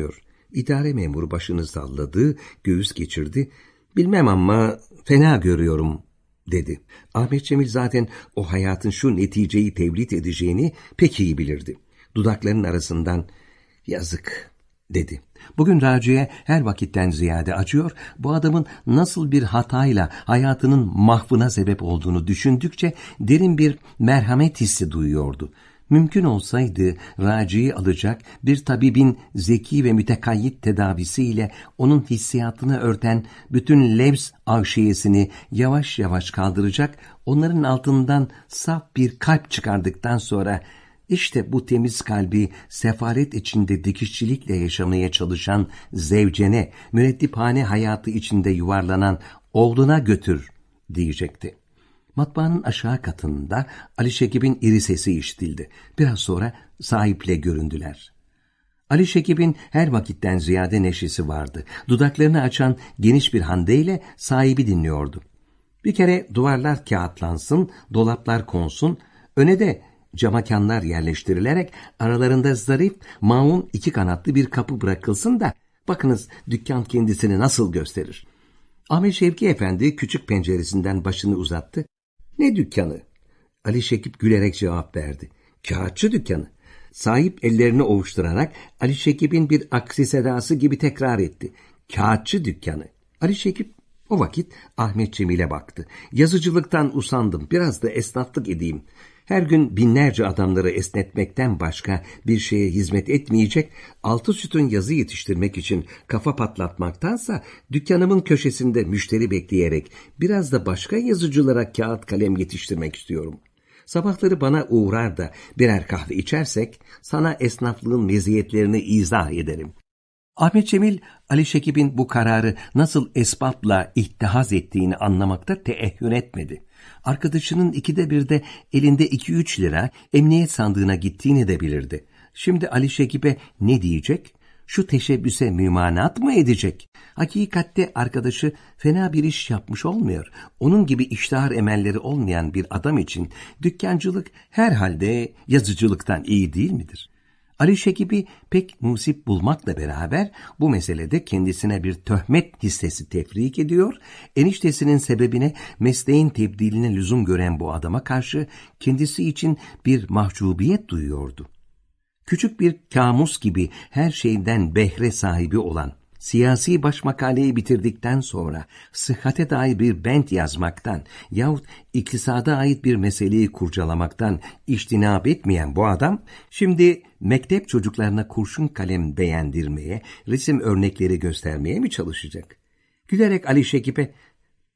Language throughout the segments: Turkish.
çalışmıyor. İdare memuru başını salladı, göğüs geçirdi. Bilmem ama fena görüyorum dedi. Ahmet Cemil zaten o hayatın şu neticeyi tevlit edeceğini pek iyi bilirdi. Dudaklarının arasından yazık dedi. Bugün Raci'ye her vakitten ziyade acıyor, bu adamın nasıl bir hatayla hayatının mahvına sebep olduğunu düşündükçe derin bir merhamet hissi duyuyordu. Mümkün olsaydı Raci'yi alacak bir tabibin zeki ve mütekayyit tedavisiyle onun hissiyatını örten bütün levs avşiyesini yavaş yavaş kaldıracak, onların altından saf bir kalp çıkardıktan sonra işte bu temiz kalbi sefaret içinde dikişçilikle yaşamaya çalışan zevcene, müreddiphane hayatı içinde yuvarlanan oğluna götür diyecekti. Matbaanın aşağı katında Ali Şekib'in iri sesi işitildi. Biraz sonra sahiple göründüler. Ali Şekib'in her vakitten ziyade neşesi vardı. Dudaklarını açan geniş bir handeyle sahibi dinliyordu. Bir kere duvarlar kağıtlansın, dolaplar konsun, öne de camakanlar yerleştirilerek aralarında zarif, maun iki kanatlı bir kapı bırakılsın da bakınız dükkan kendisini nasıl gösterir. Ahmet Şevki Efendi küçük penceresinden başını uzattı. Ne dükkanı? Ali Şekip gülerek cevap verdi. Kağıtçı dükkanı. Sahip ellerini ovuşturarak Ali Şekip'in bir aksi sedası gibi tekrar etti. Kağıtçı dükkanı. Ali Şekip o vakit Ahmet Cemil'e baktı. Yazıcılıktan usandım, biraz da esnaflık edeyim. Her gün binlerce adamları esnetmekten başka bir şeye hizmet etmeyecek, altı sütun yazı yetiştirmek için kafa patlatmaktansa dükkanımın köşesinde müşteri bekleyerek biraz da başka yazıcılara kağıt kalem yetiştirmek istiyorum. Sabahları bana uğrar da birer kahve içersek sana esnaflığın meziyetlerini izah ederim. Ahmet Cemil, Ali Şekib'in bu kararı nasıl esbapla ihtihaz ettiğini anlamakta teehhür etmedi. Arkadaşının ikide bir de elinde iki üç lira emniyet sandığına gittiğini de bilirdi. Şimdi Ali Şekib'e ne diyecek? Şu teşebbüse mümanat mı edecek? Hakikatte arkadaşı fena bir iş yapmış olmuyor. Onun gibi iştahar emelleri olmayan bir adam için dükkancılık herhalde yazıcılıktan iyi değil midir? Ali Şekib'i pek musip bulmakla beraber bu meselede kendisine bir töhmet hissesi tefrik ediyor, eniştesinin sebebine mesleğin tebdiline lüzum gören bu adama karşı kendisi için bir mahcubiyet duyuyordu. Küçük bir kamus gibi her şeyden behre sahibi olan, siyasi başmakaleyi bitirdikten sonra sıhhate dair bir bent yazmaktan yahut iktisada ait bir meseleyi kurcalamaktan iştinab etmeyen bu adam, şimdi mektep çocuklarına kurşun kalem beğendirmeye, resim örnekleri göstermeye mi çalışacak? Gülerek Ali Şekip'e,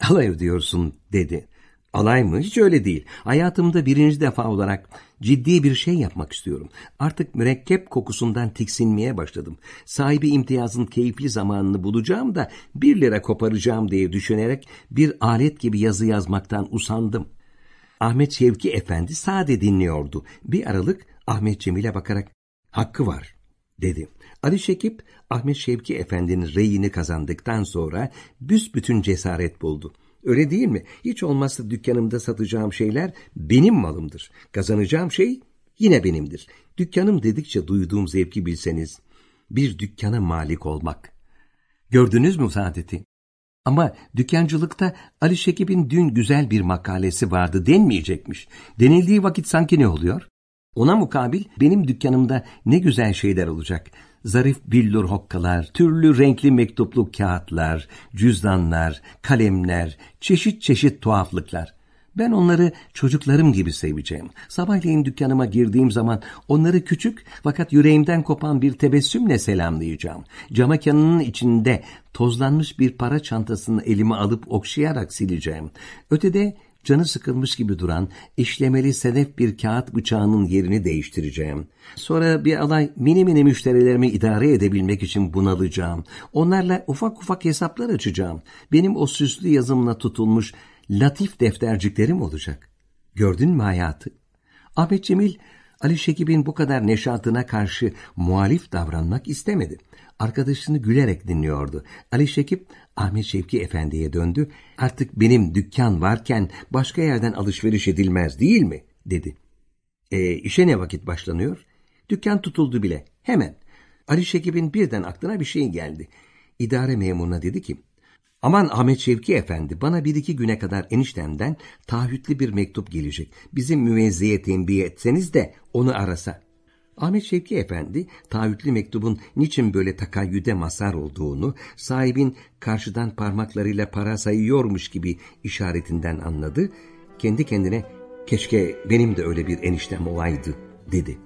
alay diyorsun dedi. Alay mı? Hiç öyle değil. Hayatımda birinci defa olarak ciddi bir şey yapmak istiyorum. Artık mürekkep kokusundan tiksinmeye başladım. Sahibi imtiyazın keyifli zamanını bulacağım da bir lira koparacağım diye düşünerek bir alet gibi yazı yazmaktan usandım. Ahmet Şevki Efendi sade dinliyordu. Bir aralık Ahmet Cemil'e bakarak hakkı var dedi. Ali Şekip Ahmet Şevki Efendi'nin reyini kazandıktan sonra büsbütün cesaret buldu. Öyle değil mi? Hiç olmazsa dükkanımda satacağım şeyler benim malımdır. Kazanacağım şey yine benimdir. Dükkanım dedikçe duyduğum zevki bilseniz. Bir dükkana malik olmak. Gördünüz mü saadeti? Ama dükkancılıkta Ali Şekip'in dün güzel bir makalesi vardı denmeyecekmiş. Denildiği vakit sanki ne oluyor? Ona mukabil benim dükkanımda ne güzel şeyler olacak zarif billur hokkalar, türlü renkli mektuplu kağıtlar, cüzdanlar, kalemler, çeşit çeşit tuhaflıklar. Ben onları çocuklarım gibi seveceğim. Sabahleyin dükkanıma girdiğim zaman onları küçük fakat yüreğimden kopan bir tebessümle selamlayacağım. Camakanının içinde tozlanmış bir para çantasını elime alıp okşayarak sileceğim. Ötede canı sıkılmış gibi duran işlemeli sedef bir kağıt bıçağının yerini değiştireceğim. Sonra bir alay mini mini müşterilerimi idare edebilmek için bunalacağım. Onlarla ufak ufak hesaplar açacağım. Benim o süslü yazımla tutulmuş latif defterciklerim olacak. Gördün mü hayatı? Ahmet Cemil, Ali Şekib'in bu kadar neşatına karşı muhalif davranmak istemedi. Arkadaşını gülerek dinliyordu. Ali Şekip Ahmet Şevki Efendi'ye döndü. Artık benim dükkan varken başka yerden alışveriş edilmez değil mi? dedi. E, işe ne vakit başlanıyor? Dükkan tutuldu bile. Hemen. Ali Şekib'in birden aklına bir şey geldi. İdare memuruna dedi ki, Aman Ahmet Şevki Efendi bana bir iki güne kadar eniştemden taahhütlü bir mektup gelecek. Bizim müvezzeye tembih etseniz de onu arasa. Ahmet Şevki Efendi taahhütlü mektubun niçin böyle takayyüde masar olduğunu sahibin karşıdan parmaklarıyla para sayıyormuş gibi işaretinden anladı. Kendi kendine keşke benim de öyle bir eniştem olaydı dedi.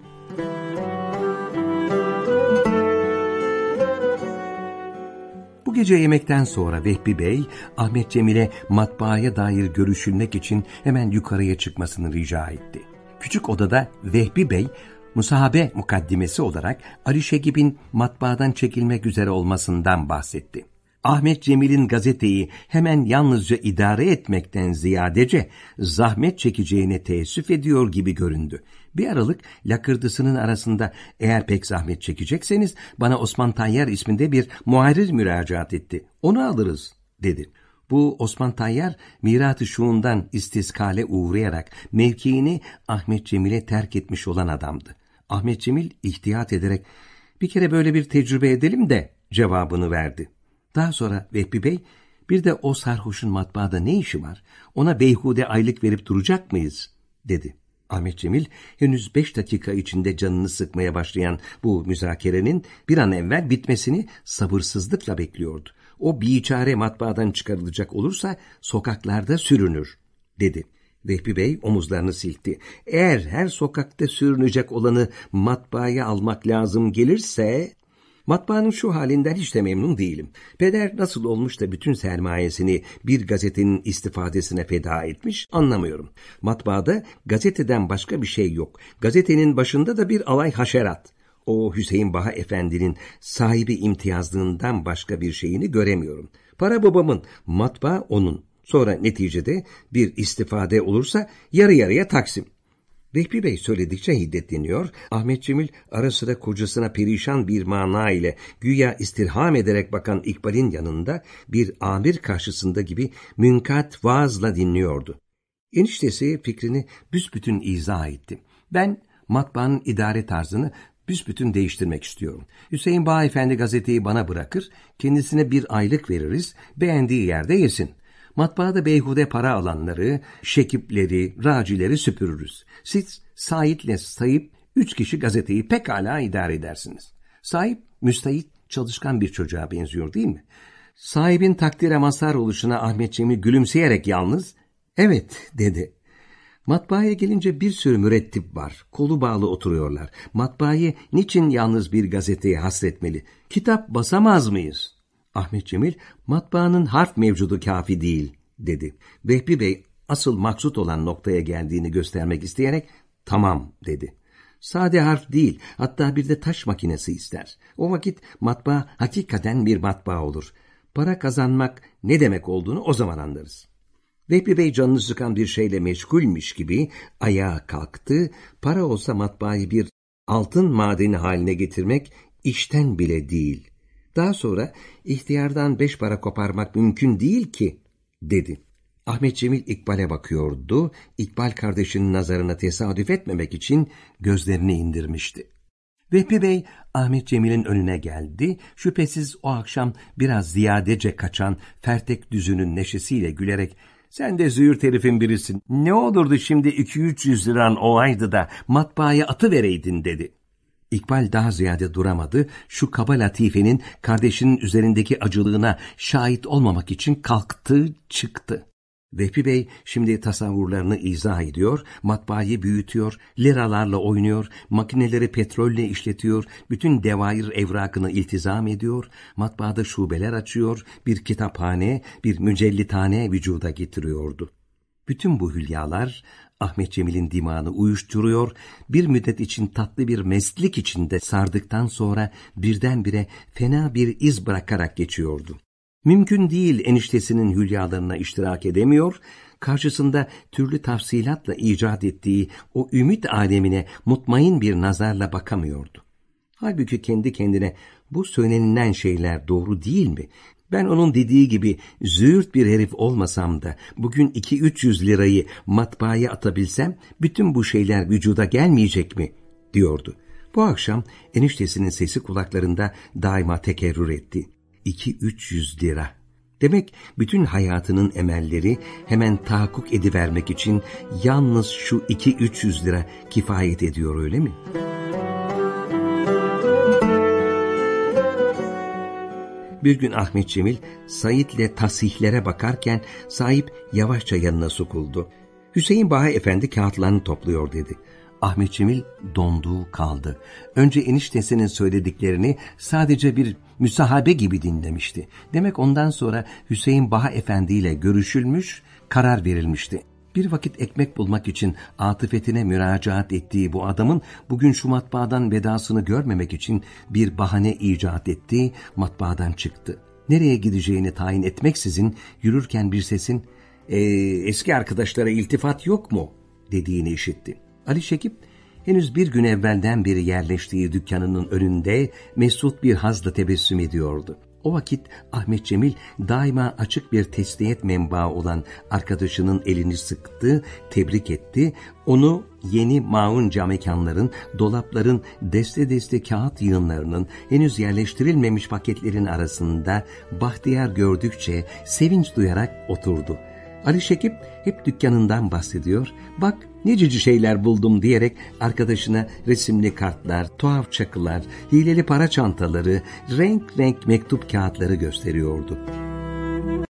Gece yemekten sonra Vehbi Bey, Ahmet Cemil'e matbaaya dair görüşülmek için hemen yukarıya çıkmasını rica etti. Küçük odada Vehbi Bey, musahabe mukaddimesi olarak Ali Şegib'in matbaadan çekilmek üzere olmasından bahsetti. Ahmet Cemil'in gazeteyi hemen yalnızca idare etmekten ziyadece zahmet çekeceğine teessüf ediyor gibi göründü. Bir aralık lakırdısının arasında eğer pek zahmet çekecekseniz bana Osman Tayyar isminde bir muharrir müracaat etti. Onu alırız dedi. Bu Osman Tayyar mirat-ı şuundan istiskale uğrayarak mevkiini Ahmet Cemil'e terk etmiş olan adamdı. Ahmet Cemil ihtiyat ederek bir kere böyle bir tecrübe edelim de cevabını verdi. Daha sonra Vehbi Bey bir de o sarhoşun matbaada ne işi var? Ona beyhude aylık verip duracak mıyız? dedi. Ahmet Cemil henüz beş dakika içinde canını sıkmaya başlayan bu müzakerenin bir an evvel bitmesini sabırsızlıkla bekliyordu. O biçare matbaadan çıkarılacak olursa sokaklarda sürünür, dedi. Vehbi Bey omuzlarını silkti. Eğer her sokakta sürünecek olanı matbaaya almak lazım gelirse... Matbaanın şu halinden hiç de memnun değilim. Peder nasıl olmuş da bütün sermayesini bir gazetenin istifadesine feda etmiş anlamıyorum. Matbaada gazeteden başka bir şey yok. Gazetenin başında da bir alay haşerat. O Hüseyin Baha Efendi'nin sahibi imtiyazlığından başka bir şeyini göremiyorum. Para babamın, matbaa onun. Sonra neticede bir istifade olursa yarı yarıya taksim. Vehbi Bey söyledikçe hiddetleniyor, Ahmet Cemil ara sıra kocasına perişan bir mana ile güya istirham ederek bakan İkbal'in yanında bir amir karşısında gibi münkat vaazla dinliyordu. Eniştesi fikrini büsbütün izah etti. Ben matbaanın idare tarzını büsbütün değiştirmek istiyorum. Hüseyin Bağ Efendi gazeteyi bana bırakır, kendisine bir aylık veririz, beğendiği yerde yesin. Matbaada beyhude para alanları, şekipleri, racileri süpürürüz. Siz Said'le sayıp üç kişi gazeteyi pekala idare edersiniz. Sahip, müstahit, çalışkan bir çocuğa benziyor değil mi? Sahibin takdire mazhar oluşuna Ahmet Cemil gülümseyerek yalnız, evet dedi. Matbaaya gelince bir sürü mürettip var. Kolu bağlı oturuyorlar. Matbaayı niçin yalnız bir gazeteye hasretmeli? Kitap basamaz mıyız? Ahmet Cemil, matbaanın harf mevcudu kafi değil, dedi. Vehbi Bey, asıl maksut olan noktaya geldiğini göstermek isteyerek, tamam, dedi. Sade harf değil, hatta bir de taş makinesi ister. O vakit matbaa hakikaten bir matbaa olur. Para kazanmak ne demek olduğunu o zaman anlarız. Vehbi Bey canını sıkan bir şeyle meşgulmüş gibi ayağa kalktı. Para olsa matbaayı bir altın madeni haline getirmek işten bile değil. Daha sonra ihtiyardan beş para koparmak mümkün değil ki, dedi. Ahmet Cemil İkbal'e bakıyordu. İkbal kardeşinin nazarına tesadüf etmemek için gözlerini indirmişti. Vehbi Bey Ahmet Cemil'in önüne geldi. Şüphesiz o akşam biraz ziyadece kaçan Fertek düzünün neşesiyle gülerek sen de züğürt herifin birisin. Ne olurdu şimdi iki üç yüz liran olaydı da matbaaya atı vereydin dedi. İkbal daha ziyade duramadı, şu kaba latifenin kardeşinin üzerindeki acılığına şahit olmamak için kalktı, çıktı. Vehbi Bey şimdi tasavvurlarını izah ediyor, matbaayı büyütüyor, liralarla oynuyor, makineleri petrolle işletiyor, bütün devair evrakını iltizam ediyor, matbaada şubeler açıyor, bir kitaphane, bir mücellitane vücuda getiriyordu. Bütün bu hülyalar Ahmet Cemil'in dimağını uyuşturuyor, bir müddet için tatlı bir meslik içinde sardıktan sonra birdenbire fena bir iz bırakarak geçiyordu. Mümkün değil eniştesinin hülyalarına iştirak edemiyor, karşısında türlü tafsilatla icat ettiği o ümit alemine mutmain bir nazarla bakamıyordu. Halbuki kendi kendine bu söylenilen şeyler doğru değil mi? Ben onun dediği gibi züğürt bir herif olmasam da bugün iki üç yüz lirayı matbaaya atabilsem bütün bu şeyler vücuda gelmeyecek mi? diyordu. Bu akşam eniştesinin sesi kulaklarında daima tekerrür etti. İki üç yüz lira. Demek bütün hayatının emelleri hemen tahakkuk edivermek için yalnız şu iki üç yüz lira kifayet ediyor öyle mi? Bir gün Ahmet Cemil Said'le tasihlere bakarken sahip yavaşça yanına sokuldu. Hüseyin Baha Efendi kağıtlarını topluyor dedi. Ahmet Cemil donduğu kaldı. Önce eniştesinin söylediklerini sadece bir müsahabe gibi dinlemişti. Demek ondan sonra Hüseyin Baha Efendi ile görüşülmüş, karar verilmişti. Bir vakit ekmek bulmak için atıfetine müracaat ettiği bu adamın bugün şu matbaadan vedasını görmemek için bir bahane icat ettiği matbaadan çıktı. Nereye gideceğini tayin etmeksizin yürürken bir sesin e, eski arkadaşlara iltifat yok mu dediğini işitti. Ali Şekip henüz bir gün evvelden beri yerleştiği dükkanının önünde mesut bir hazla tebessüm ediyordu. O vakit Ahmet Cemil daima açık bir tesliyet menbaı olan arkadaşının elini sıktı, tebrik etti. Onu yeni maun camekanların, dolapların, deste deste kağıt yığınlarının henüz yerleştirilmemiş paketlerin arasında bahtiyar gördükçe sevinç duyarak oturdu. Ali Şekip hep dükkanından bahsediyor. Bak ne cici şeyler buldum diyerek arkadaşına resimli kartlar, tuhaf çakılar, hileli para çantaları, renk renk mektup kağıtları gösteriyordu.